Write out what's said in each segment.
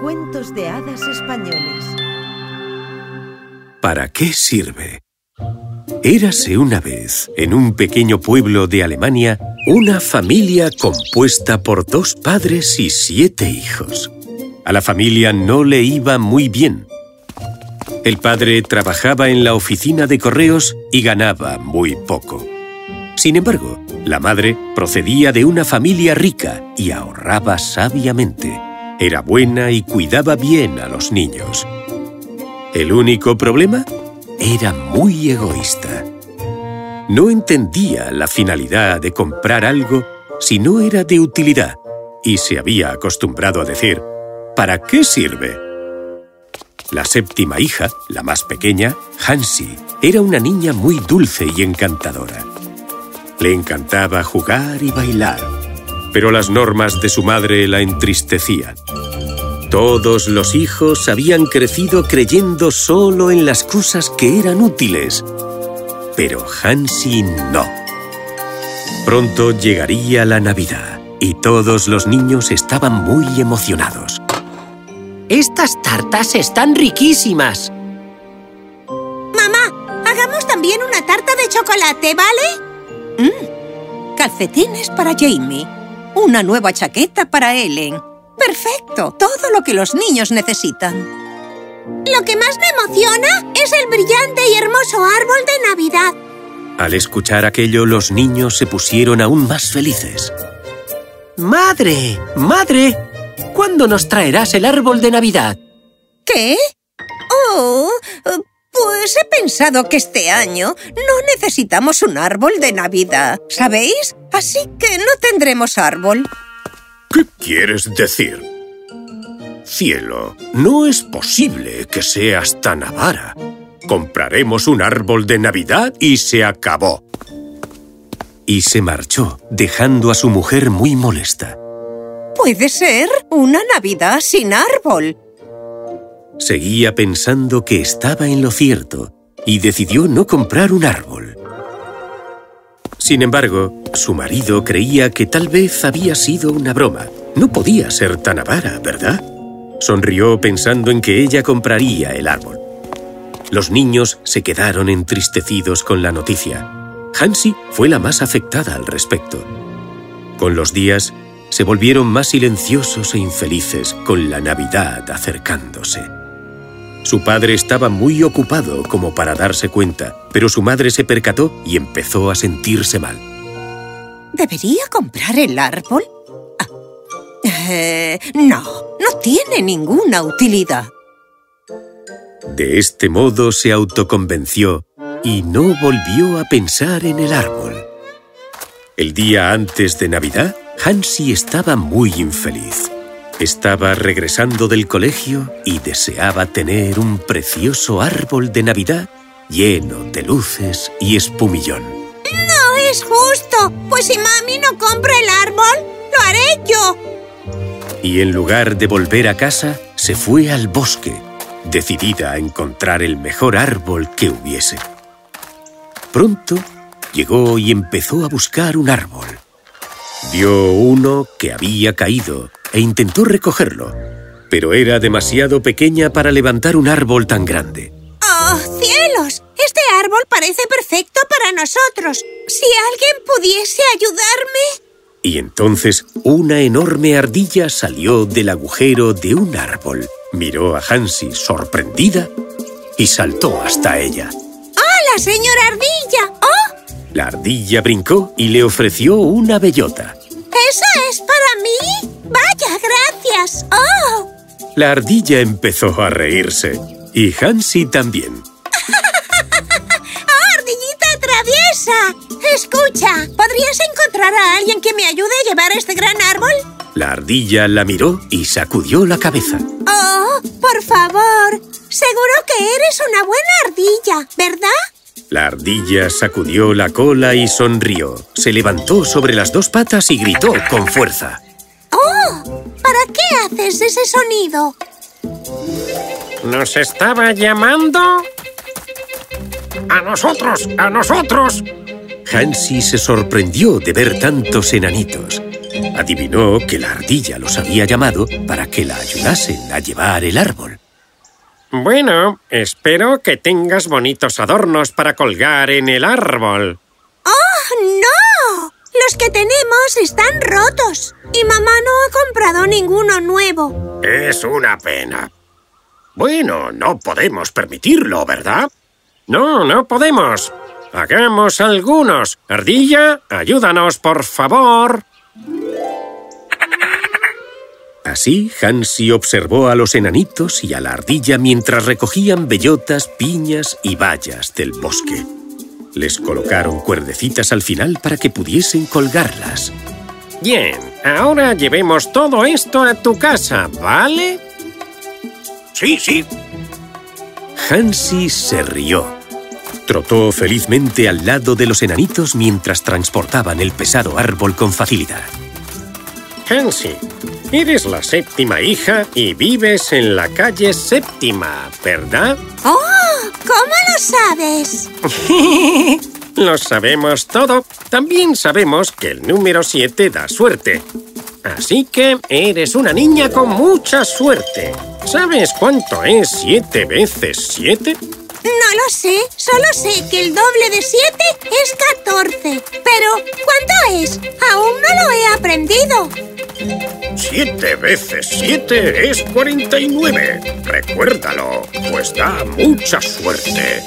Cuentos de hadas españoles. ¿Para qué sirve? Érase una vez, en un pequeño pueblo de Alemania, una familia compuesta por dos padres y siete hijos. A la familia no le iba muy bien. El padre trabajaba en la oficina de correos y ganaba muy poco. Sin embargo, la madre procedía de una familia rica y ahorraba sabiamente. Era buena y cuidaba bien a los niños. El único problema era muy egoísta. No entendía la finalidad de comprar algo si no era de utilidad y se había acostumbrado a decir ¿Para qué sirve? La séptima hija, la más pequeña, Hansi, era una niña muy dulce y encantadora. Le encantaba jugar y bailar, pero las normas de su madre la entristecían. Todos los hijos habían crecido creyendo solo en las cosas que eran útiles, pero Hansi no. Pronto llegaría la Navidad y todos los niños estaban muy emocionados. ¡Estas tartas están riquísimas! Mamá, hagamos también una tarta de chocolate, ¿vale? Mm. Calcetines para Jamie. Una nueva chaqueta para Ellen. ¡Perfecto! Todo lo que los niños necesitan. Lo que más me emociona es el brillante y hermoso árbol de Navidad. Al escuchar aquello, los niños se pusieron aún más felices. ¡Madre! ¡Madre! ¿Cuándo nos traerás el árbol de Navidad? ¿Qué? Oh, pues he pensado que este año no necesitamos un árbol de Navidad, ¿sabéis? Así que no tendremos árbol. ¿Qué quieres decir? Cielo, no es posible que seas tan avara. Compraremos un árbol de Navidad y se acabó. Y se marchó, dejando a su mujer muy molesta. Puede ser una Navidad sin árbol. Seguía pensando que estaba en lo cierto y decidió no comprar un árbol. Sin embargo, su marido creía que tal vez había sido una broma. No podía ser tan avara, ¿verdad? Sonrió pensando en que ella compraría el árbol. Los niños se quedaron entristecidos con la noticia. Hansi fue la más afectada al respecto. Con los días, se volvieron más silenciosos e infelices con la Navidad acercándose. Su padre estaba muy ocupado como para darse cuenta, pero su madre se percató y empezó a sentirse mal. ¿Debería comprar el árbol? Ah, eh, no, no tiene ninguna utilidad. De este modo se autoconvenció y no volvió a pensar en el árbol. El día antes de Navidad, Hansi estaba muy infeliz. Estaba regresando del colegio y deseaba tener un precioso árbol de Navidad lleno de luces y espumillón. ¡No es justo! Pues si mami no compra el árbol, lo haré yo. Y en lugar de volver a casa, se fue al bosque, decidida a encontrar el mejor árbol que hubiese. Pronto llegó y empezó a buscar un árbol. Vio uno que había caído e intentó recogerlo, pero era demasiado pequeña para levantar un árbol tan grande. ¡Oh, cielos! Este árbol parece perfecto para nosotros. Si alguien pudiese ayudarme... Y entonces una enorme ardilla salió del agujero de un árbol. Miró a Hansi sorprendida y saltó hasta ella. ¡Hola, señora ardilla! ¡Oh! La ardilla brincó y le ofreció una bellota. ¿Esa es para mí? ¡Vaya, gracias! ¡Oh! La ardilla empezó a reírse. Y Hansi también. ¡Oh, ardillita traviesa! Escucha, ¿podrías encontrar a alguien que me ayude a llevar este gran árbol? La ardilla la miró y sacudió la cabeza. ¡Oh, por favor! Seguro que eres una buena ardilla, ¿verdad? La ardilla sacudió la cola y sonrió. Se levantó sobre las dos patas y gritó con fuerza. ¿Para qué haces ese sonido? ¿Nos estaba llamando? ¡A nosotros! ¡A nosotros! Hansi se sorprendió de ver tantos enanitos. Adivinó que la ardilla los había llamado para que la ayudasen a llevar el árbol. Bueno, espero que tengas bonitos adornos para colgar en el árbol. ¡Oh, no! Los que tenemos están rotos y mamá no ha comprado ninguno nuevo. Es una pena. Bueno, no podemos permitirlo, ¿verdad? No, no podemos. Hagamos algunos. Ardilla, ayúdanos, por favor. Así, Hansi observó a los enanitos y a la ardilla mientras recogían bellotas, piñas y bayas del bosque. Les colocaron cuerdecitas al final para que pudiesen colgarlas. Bien, ahora llevemos todo esto a tu casa, ¿vale? Sí, sí. Hansi se rió. Trotó felizmente al lado de los enanitos mientras transportaban el pesado árbol con facilidad. Hansi, eres la séptima hija y vives en la calle séptima, ¿verdad? ¡Oh! ¿Cómo lo sabes? Lo sabemos todo. También sabemos que el número 7 da suerte. Así que eres una niña con mucha suerte. ¿Sabes cuánto es 7 veces 7? No lo sé, solo sé que el doble de 7 es 14. Pero, ¿cuánto es? Aún no lo he aprendido. 7 veces 7 es 49. Recuérdalo, pues da mucha suerte.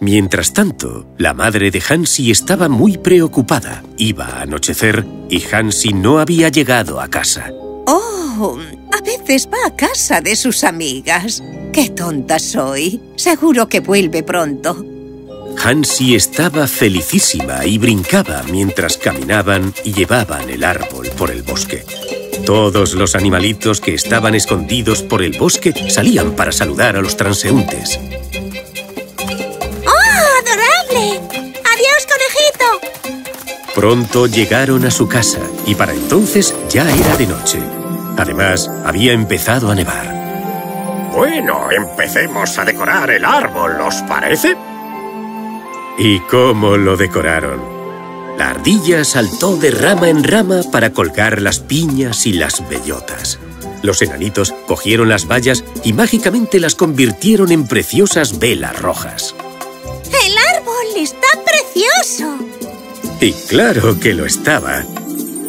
Mientras tanto, la madre de Hansi estaba muy preocupada. Iba a anochecer y Hansi no había llegado a casa. Oh, a veces va a casa de sus amigas. ¡Qué tonta soy! Seguro que vuelve pronto. Hansi estaba felicísima y brincaba mientras caminaban y llevaban el árbol por el bosque. Todos los animalitos que estaban escondidos por el bosque salían para saludar a los transeúntes. ¡Oh, adorable! ¡Adiós, conejito! Pronto llegaron a su casa y para entonces ya era de noche. Además, había empezado a nevar. Bueno, empecemos a decorar el árbol, ¿os parece? ¿Y cómo lo decoraron? La ardilla saltó de rama en rama para colgar las piñas y las bellotas. Los enanitos cogieron las bayas y mágicamente las convirtieron en preciosas velas rojas. ¡El árbol está precioso! Y claro que lo estaba.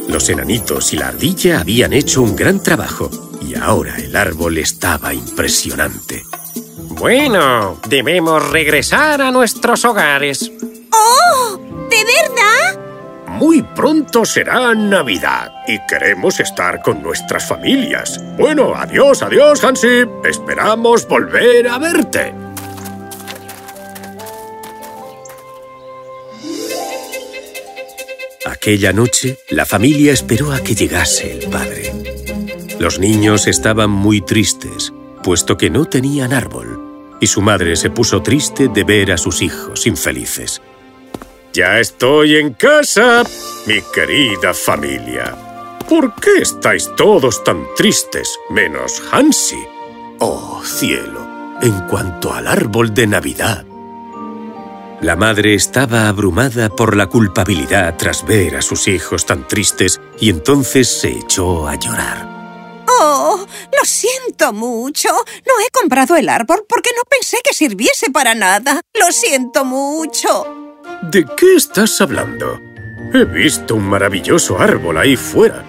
Los enanitos y la ardilla habían hecho un gran trabajo y ahora el árbol estaba impresionante. Bueno, debemos regresar a nuestros hogares. ¡Oh! ¿De verdad? Muy pronto será Navidad y queremos estar con nuestras familias. Bueno, adiós, adiós, Hansi. Esperamos volver a verte. Aquella noche, la familia esperó a que llegase el padre. Los niños estaban muy tristes, puesto que no tenían árbol, y su madre se puso triste de ver a sus hijos infelices. Ya estoy en casa, mi querida familia. ¿Por qué estáis todos tan tristes, menos Hansi? Oh, cielo, en cuanto al árbol de Navidad. La madre estaba abrumada por la culpabilidad tras ver a sus hijos tan tristes y entonces se echó a llorar. ¡Oh! Lo siento mucho. No he comprado el árbol porque no pensé que sirviese para nada. Lo siento mucho. ¿De qué estás hablando? He visto un maravilloso árbol ahí fuera.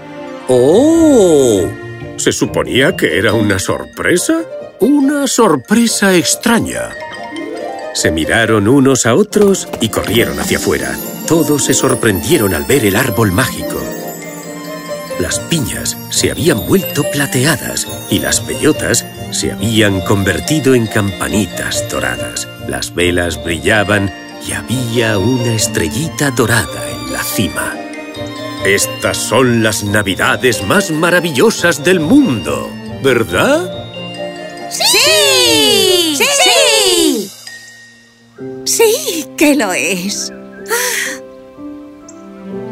¡Oh! ¿Se suponía que era una sorpresa? Una sorpresa extraña. Se miraron unos a otros y corrieron hacia afuera. Todos se sorprendieron al ver el árbol mágico. Las piñas se habían vuelto plateadas y las bellotas se habían convertido en campanitas doradas. Las velas brillaban y había una estrellita dorada en la cima. Estas son las navidades más maravillosas del mundo, ¿verdad? ¡Sí! ¡Sí! ¡Sí! Sí que lo es.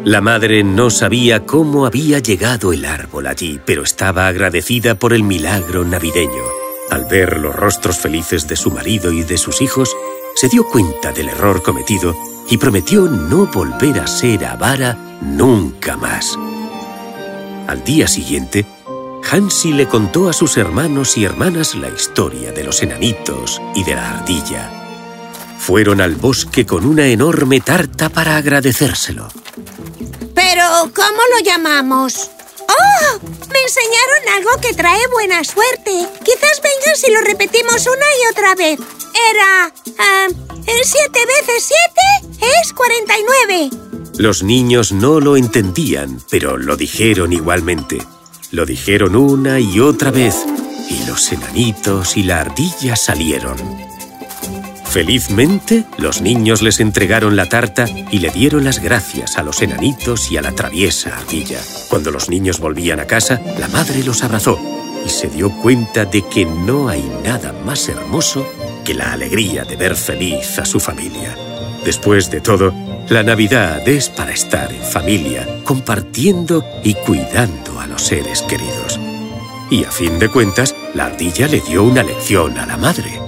La madre no sabía cómo había llegado el árbol allí, pero estaba agradecida por el milagro navideño. Al ver los rostros felices de su marido y de sus hijos, se dio cuenta del error cometido y prometió no volver a ser avara nunca más. Al día siguiente, Hansi le contó a sus hermanos y hermanas la historia de los enanitos y de la ardilla. Fueron al bosque con una enorme tarta para agradecérselo. ¿Pero cómo lo llamamos? ¡Oh! Me enseñaron algo que trae buena suerte. Quizás venga si lo repetimos una y otra vez. Era... ¿El siete veces siete es 49. Los niños no lo entendían, pero lo dijeron igualmente. Lo dijeron una y otra vez, y los enanitos y la ardilla salieron. Felizmente, los niños les entregaron la tarta y le dieron las gracias a los enanitos y a la traviesa ardilla. Cuando los niños volvían a casa, la madre los abrazó y se dio cuenta de que no hay nada más hermoso que la alegría de ver feliz a su familia. Después de todo, la Navidad es para estar en familia, compartiendo y cuidando a los seres queridos. Y a fin de cuentas, la ardilla le dio una lección a la madre.